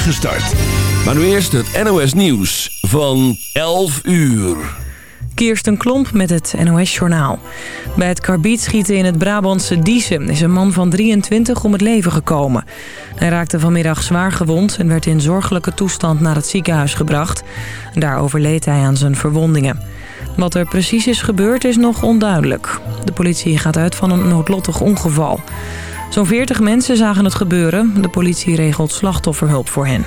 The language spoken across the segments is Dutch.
start. Maar nu eerst het NOS Nieuws van 11 uur. Kirsten Klomp met het NOS-journaal. Bij het karbietschieten in het Brabantse Diezen is een man van 23 om het leven gekomen. Hij raakte vanmiddag zwaar gewond en werd in zorgelijke toestand naar het ziekenhuis gebracht. Daar overleed hij aan zijn verwondingen. Wat er precies is gebeurd is nog onduidelijk. De politie gaat uit van een noodlottig ongeval. Zo'n 40 mensen zagen het gebeuren. De politie regelt slachtofferhulp voor hen.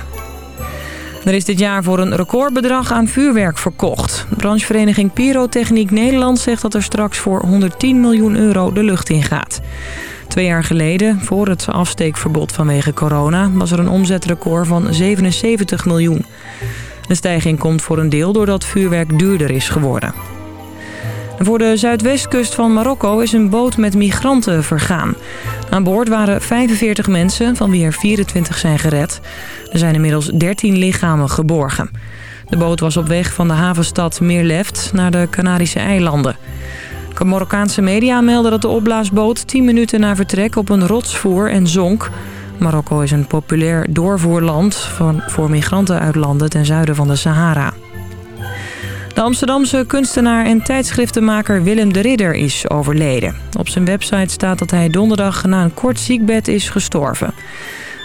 Er is dit jaar voor een recordbedrag aan vuurwerk verkocht. Branchevereniging Pyrotechniek Nederland zegt dat er straks voor 110 miljoen euro de lucht in gaat. Twee jaar geleden, voor het afsteekverbod vanwege corona, was er een omzetrecord van 77 miljoen. De stijging komt voor een deel doordat vuurwerk duurder is geworden. Voor de zuidwestkust van Marokko is een boot met migranten vergaan. Aan boord waren 45 mensen, van wie er 24 zijn gered. Er zijn inmiddels 13 lichamen geborgen. De boot was op weg van de havenstad Meerleft naar de Canarische eilanden. Marokkaanse media melden dat de opblaasboot 10 minuten na vertrek op een rots voer en zonk. Marokko is een populair doorvoerland voor migranten uit landen ten zuiden van de Sahara. De Amsterdamse kunstenaar en tijdschriftenmaker Willem de Ridder is overleden. Op zijn website staat dat hij donderdag na een kort ziekbed is gestorven.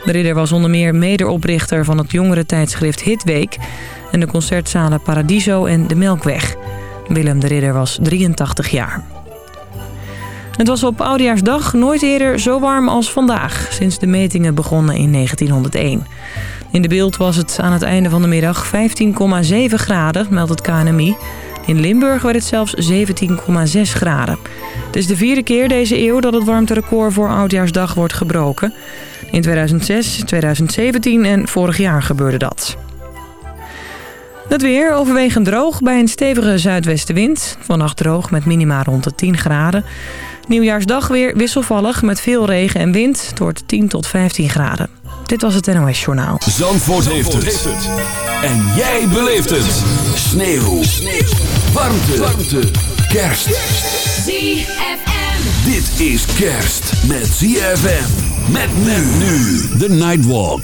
De Ridder was onder meer mederoprichter van het jongere tijdschrift Hitweek... en de concertzalen Paradiso en De Melkweg. Willem de Ridder was 83 jaar. Het was op Oudejaarsdag nooit eerder zo warm als vandaag... sinds de metingen begonnen in 1901. In de beeld was het aan het einde van de middag 15,7 graden, meldt het KNMI. In Limburg werd het zelfs 17,6 graden. Het is de vierde keer deze eeuw dat het warmterecord voor Oudjaarsdag wordt gebroken. In 2006, 2017 en vorig jaar gebeurde dat. Het weer overwegend droog bij een stevige zuidwestenwind. Vannacht droog met minima rond de 10 graden. Nieuwjaarsdag weer wisselvallig met veel regen en wind. Het wordt 10 tot 15 graden. Dit was het NOS Journaal. Zandvoort, heeft, het. En jij beleeft het. Sneeuw. Sneeuw. Warmte. Warmte. Kerst. ZFM. Dit is kerst met ZFM. Met men nu. The Nightwalk.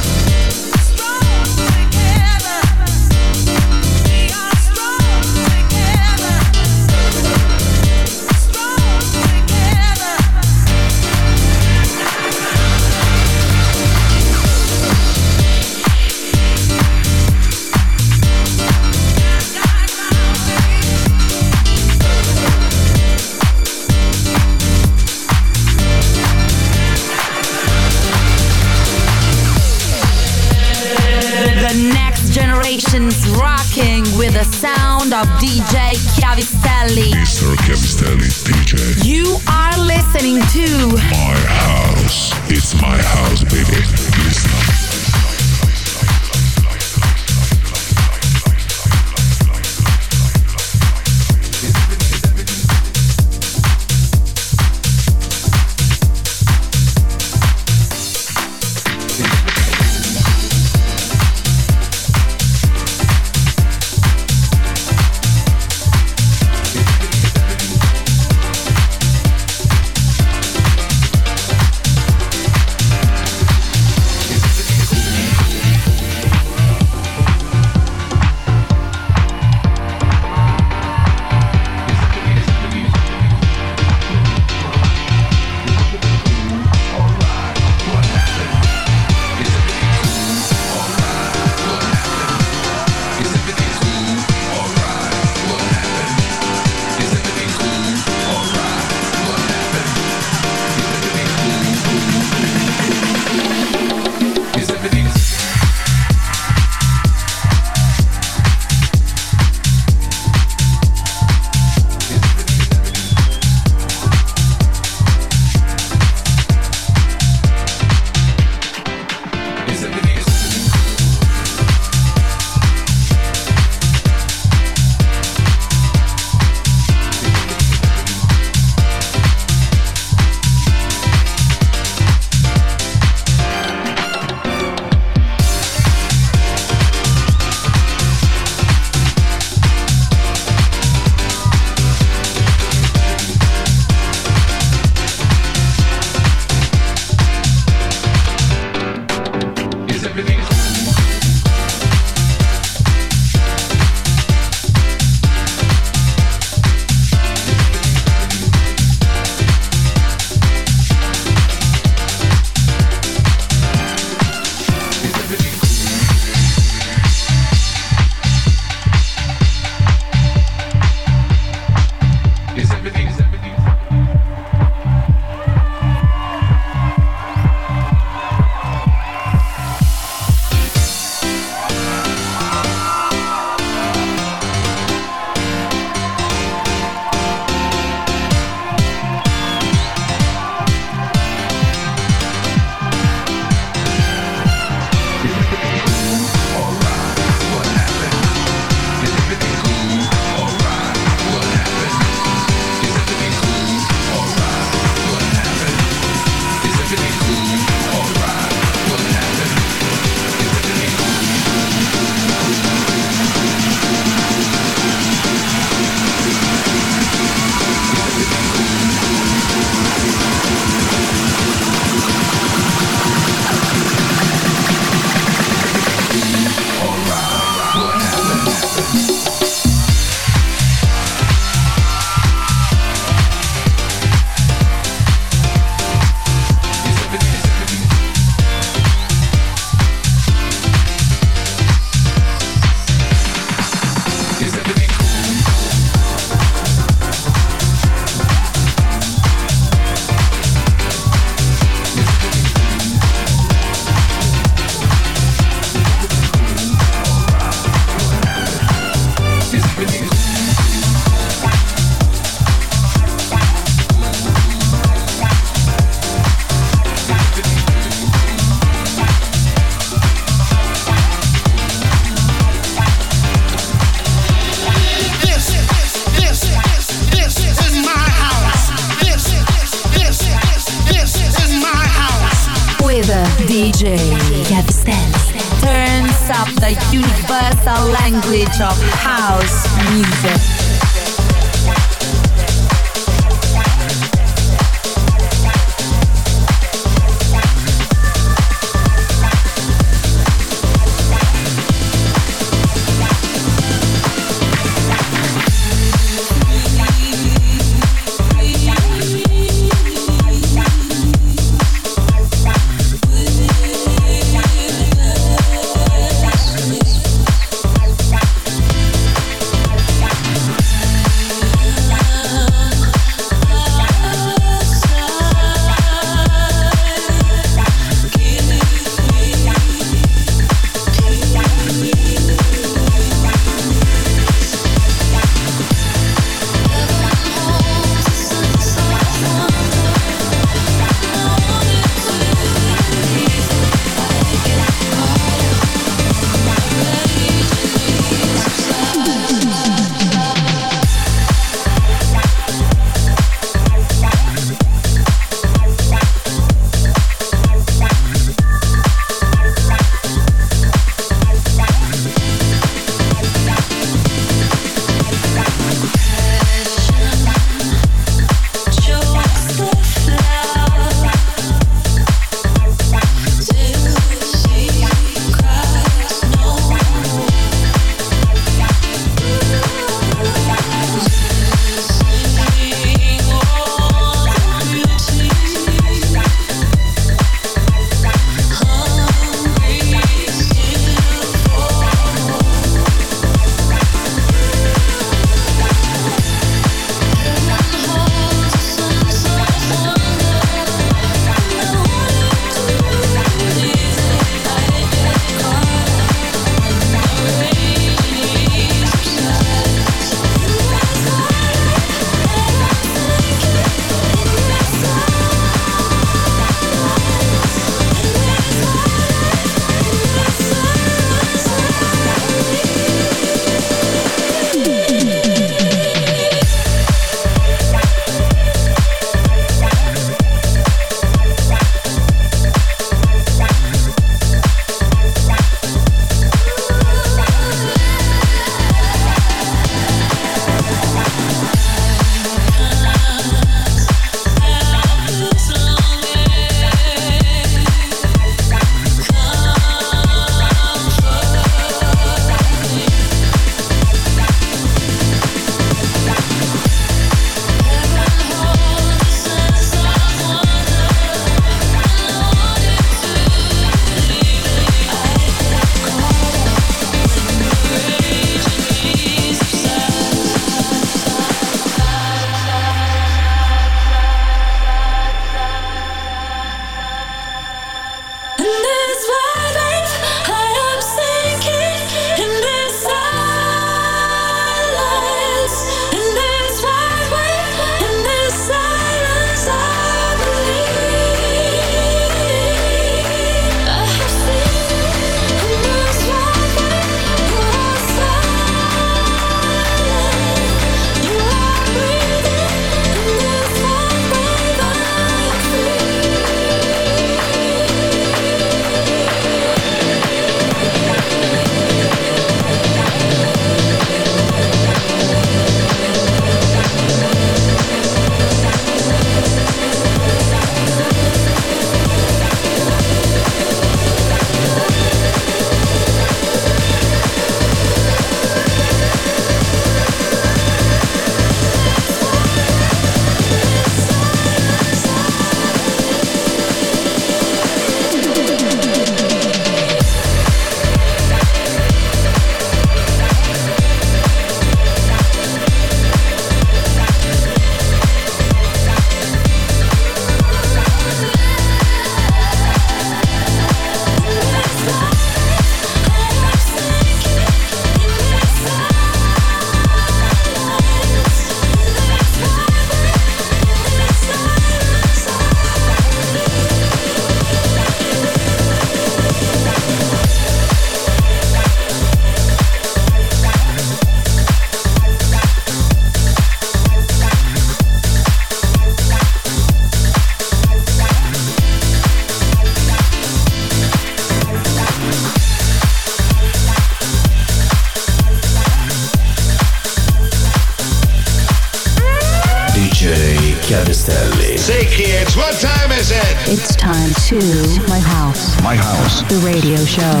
radio show.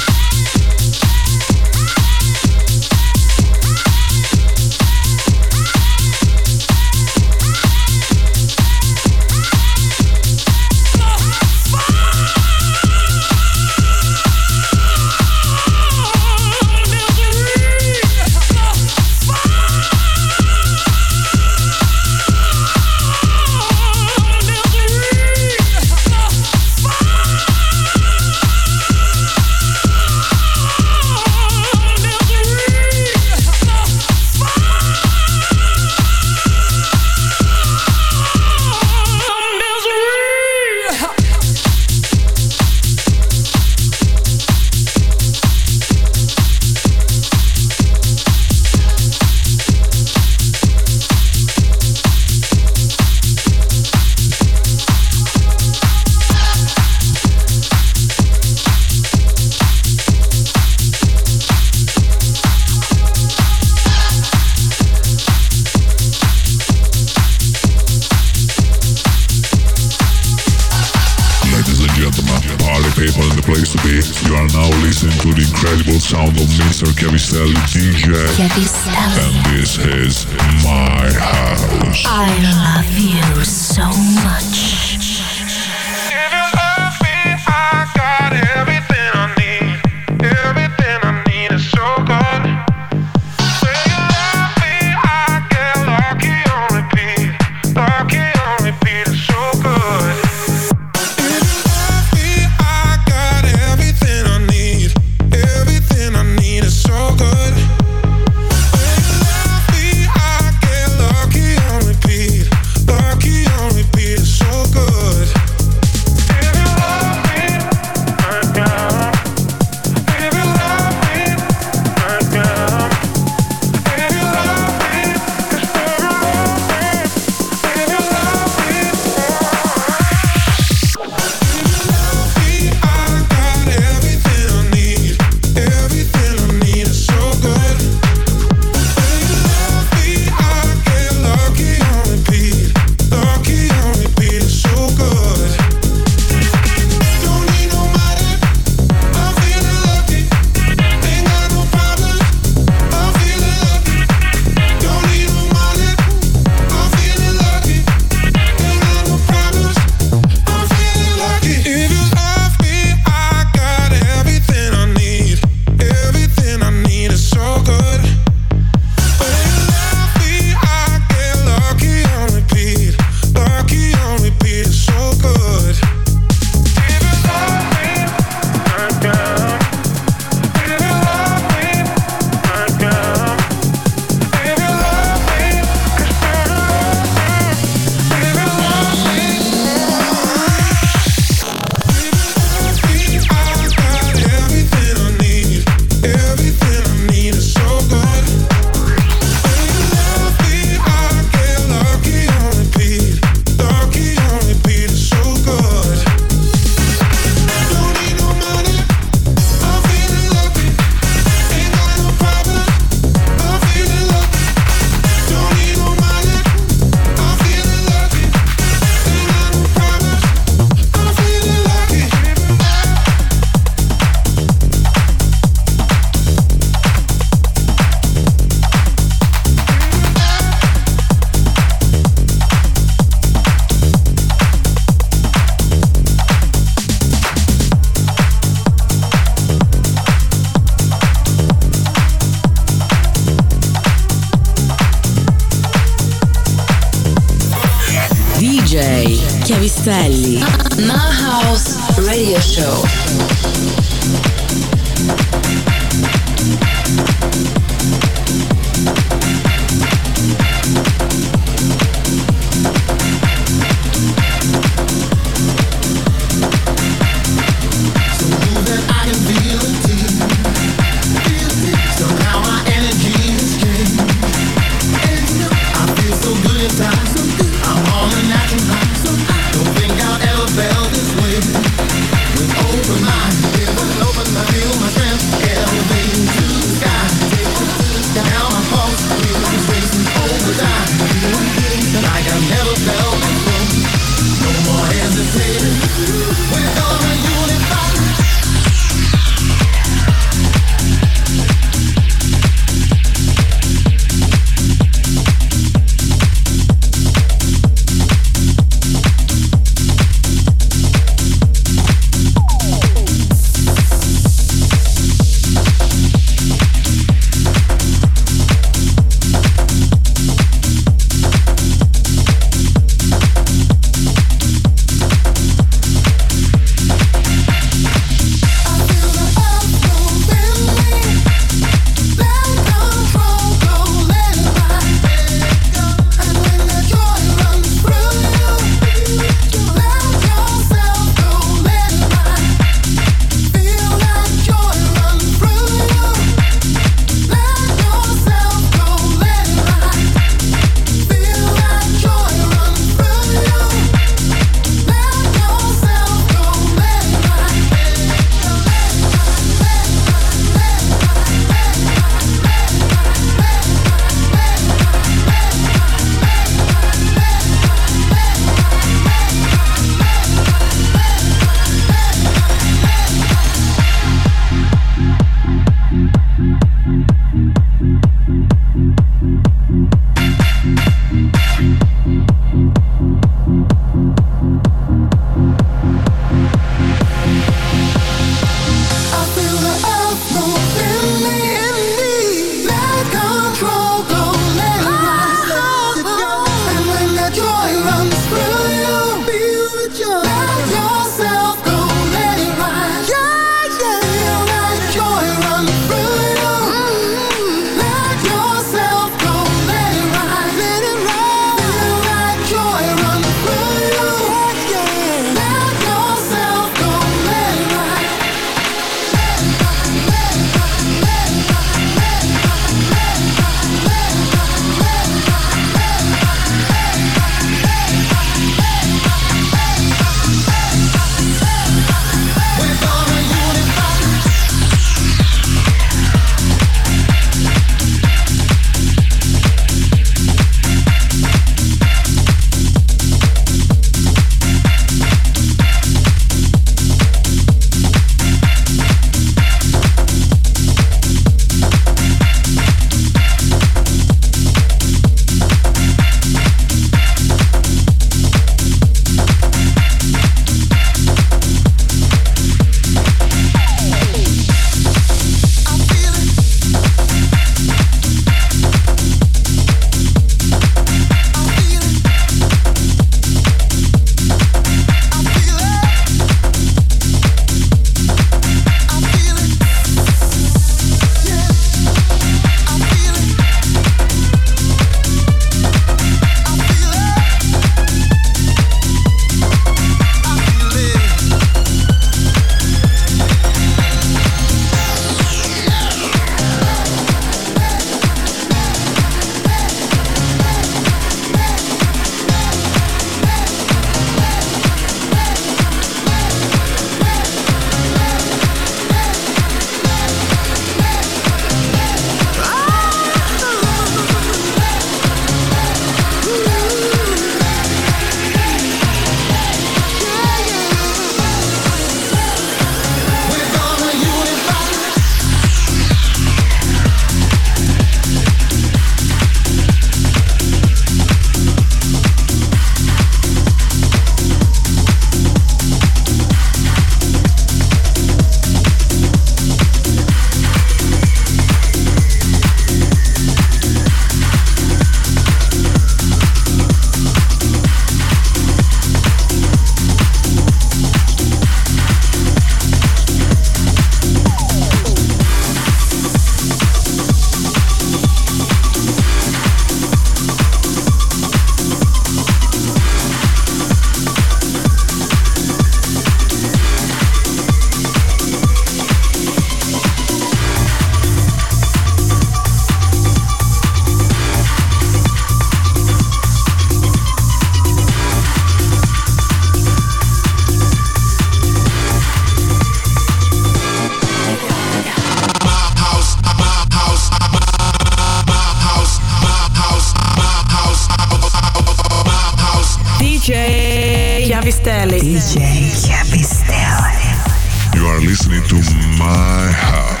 DJ Chiavistelli. DJ Chiavistelli. You are listening to My House.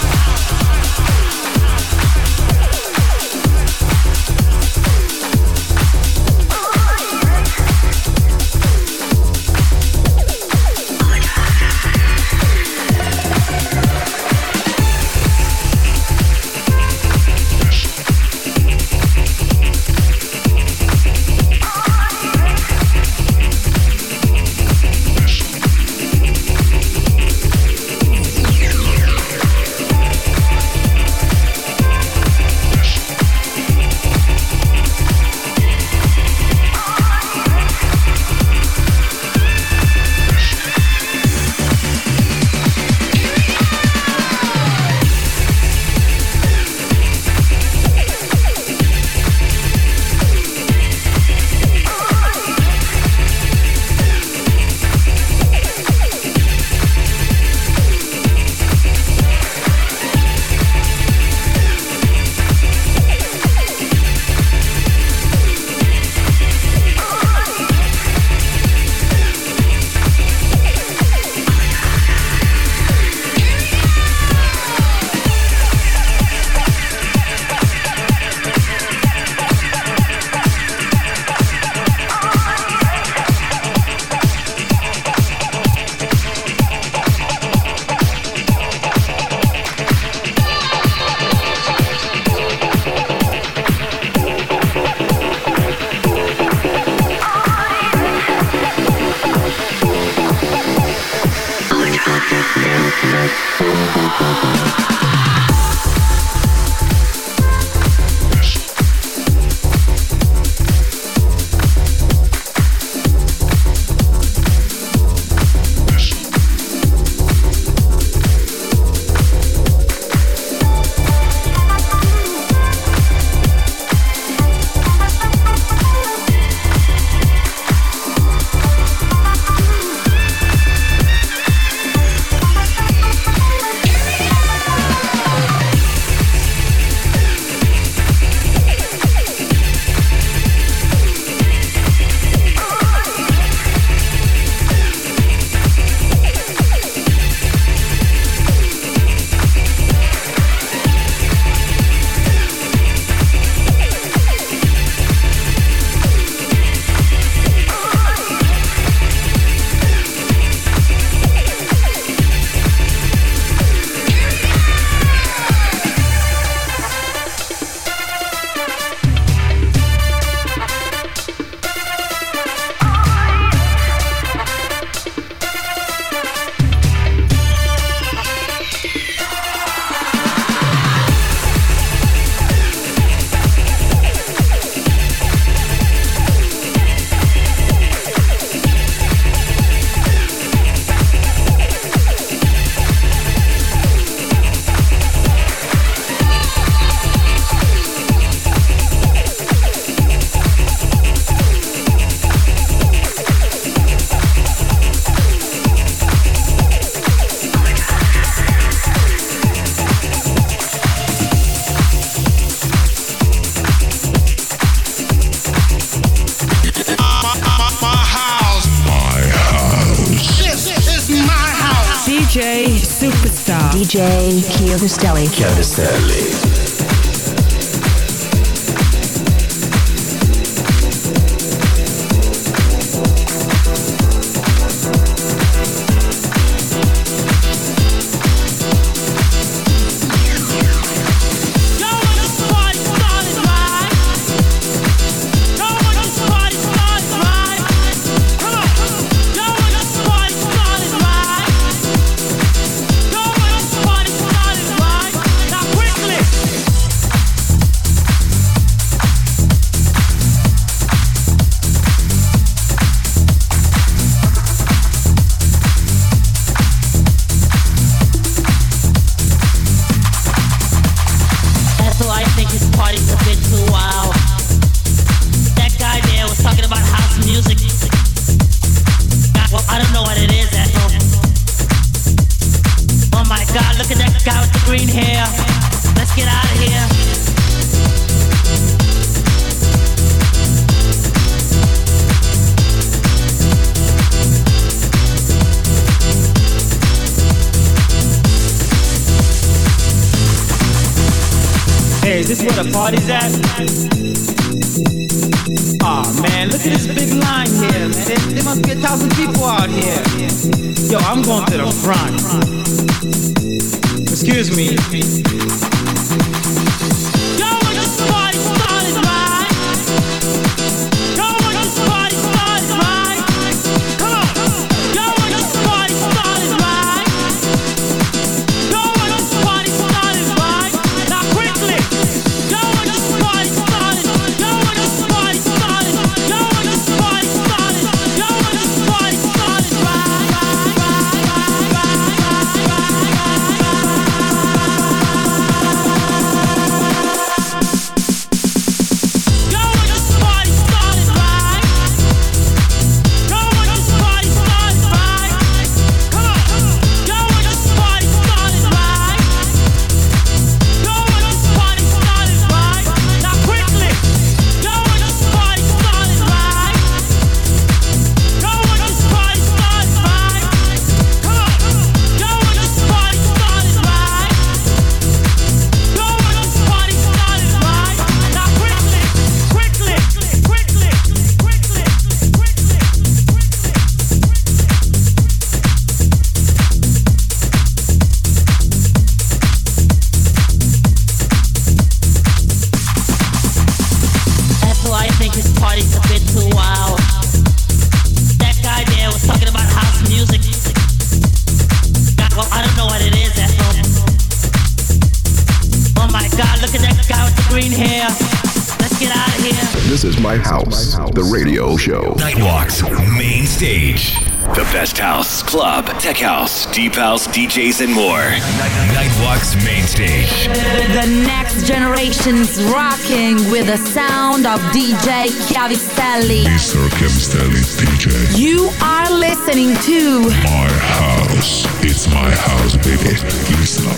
DJ Chiodostelli. Chiodostelli. What is at. deep house, DJs, and more. Nightwalk's main stage. The next generation's rocking with the sound of DJ Chiavistelli. Mr. Chiavistelli, DJ. You are listening to My House. It's my house, baby. Listen up.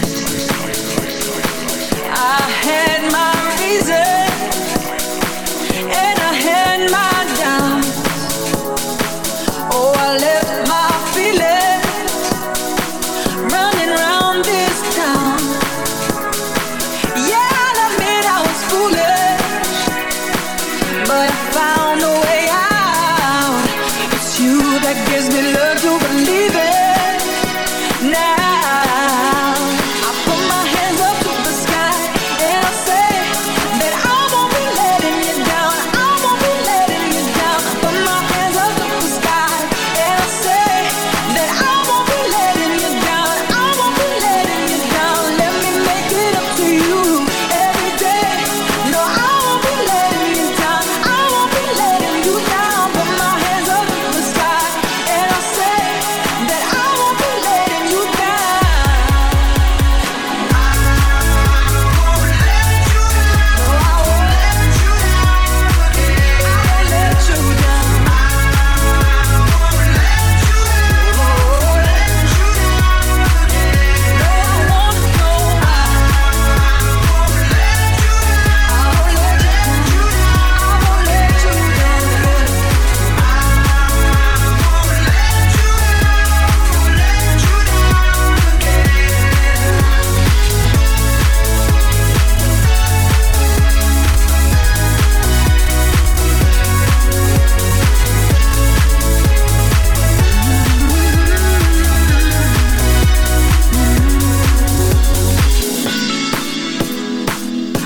I had my reasons.